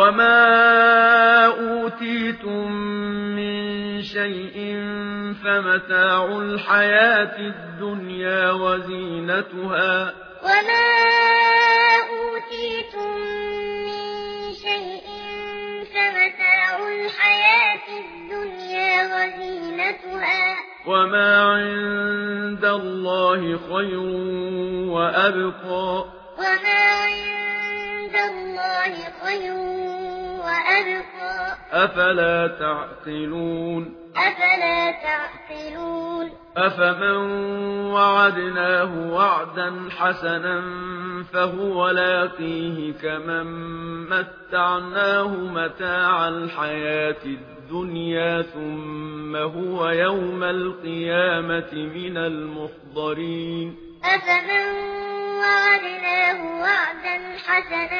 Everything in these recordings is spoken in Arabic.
وما أوتيتم من شيء فمتاع الحياة الدنيا وزينتها وما أوتيتم من وما عند الله خير وأبقى وما الله خير وأبقى. أفلا تعقلون؟ أفلا تعقلون؟ أفمن وعدناه وعدا حسنا فهو لاقيه كمن متعناه متاع الحياة الدنيا ثم هو يوم القيامة من المحضرين. أفمن وعدناه وعدا حسنا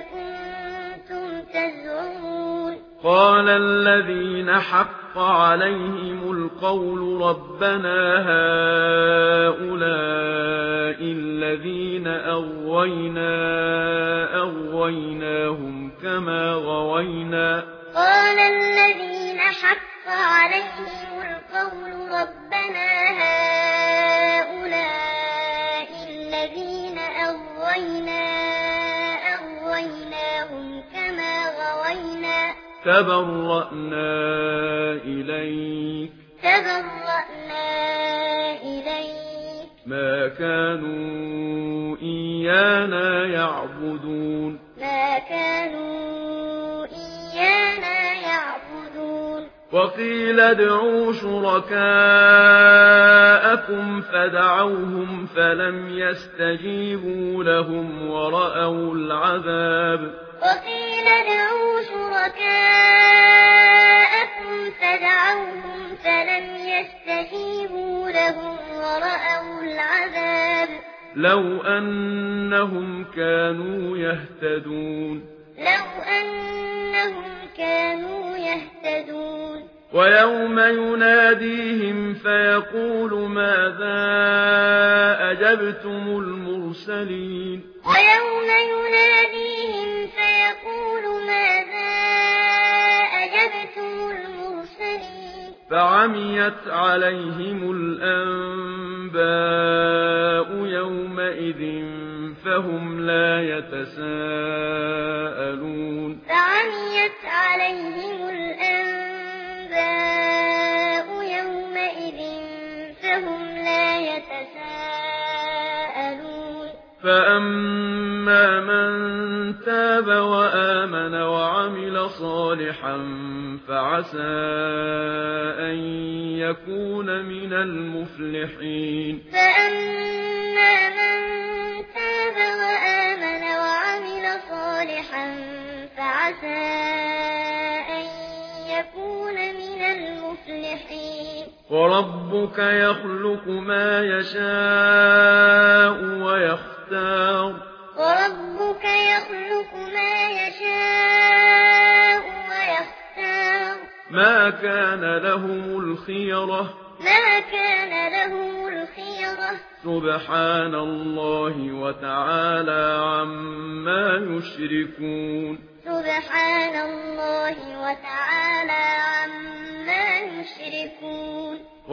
كنتم تزعمون قال الذين حق عليهم القول ربنا هؤلاء الذين أغوينا أغويناهم كما غوينا قال الذين حق عليهم تبرأنا إليك. تبرأنا إليك. ما كانوا إيانا يعبدون. ما كانوا إيانا يعبدون. وقيل ادعوا شركاءكم فدعوهم فلم يستجيبوا لهم ورأوا العذاب. وقيل ادعوا لو أنهم كانوا يهتدون. لو أنهم كانوا يهتدون. ويوم يناديهم فيقول ماذا أجبتم المرسلين؟ ويوم يناديهم فيقول ماذا أجبتم المرسلين؟ فعميت عليهم الأنباء يومئذ فهم لا يتساءلون فعميت عليهم الأنباء يومئذ فهم لا يتساءلون. فأما من تاب وآمن وعمل صالحا فعسى أن يكون من المفلحين. فأما وربك يخلق ما يشاء ويختار. وربك يخلق ما يشاء ويختار. ما كان لهم الخيرة. ما كان لهم الخيرة. سبحان الله وتعالى عما يشركون. سبحان الله وتعالى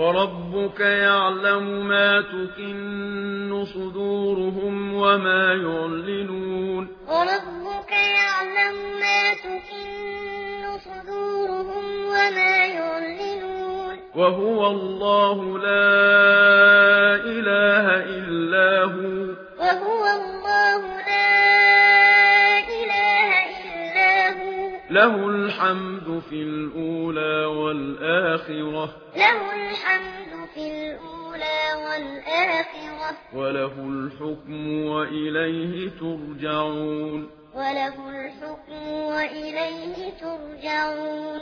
وربك يعلم ما تكن صدورهم وما يعلنون. وربك يعلم ما تكن صدورهم وما يعلنون. وهو الله لا إله إلا هو. وهو الله له الحمد في الأولى والآخرة. له الحمد في الأولى والآخرة. وله الحكم وإليه ترجعون. وله الحكم وإليه ترجعون.